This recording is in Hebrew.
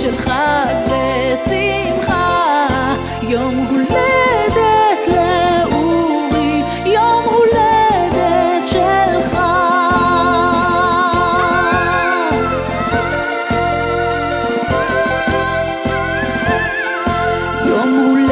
של חג ושמחה יום הולדת לאורי, יום הולדת שלך. יום הולדת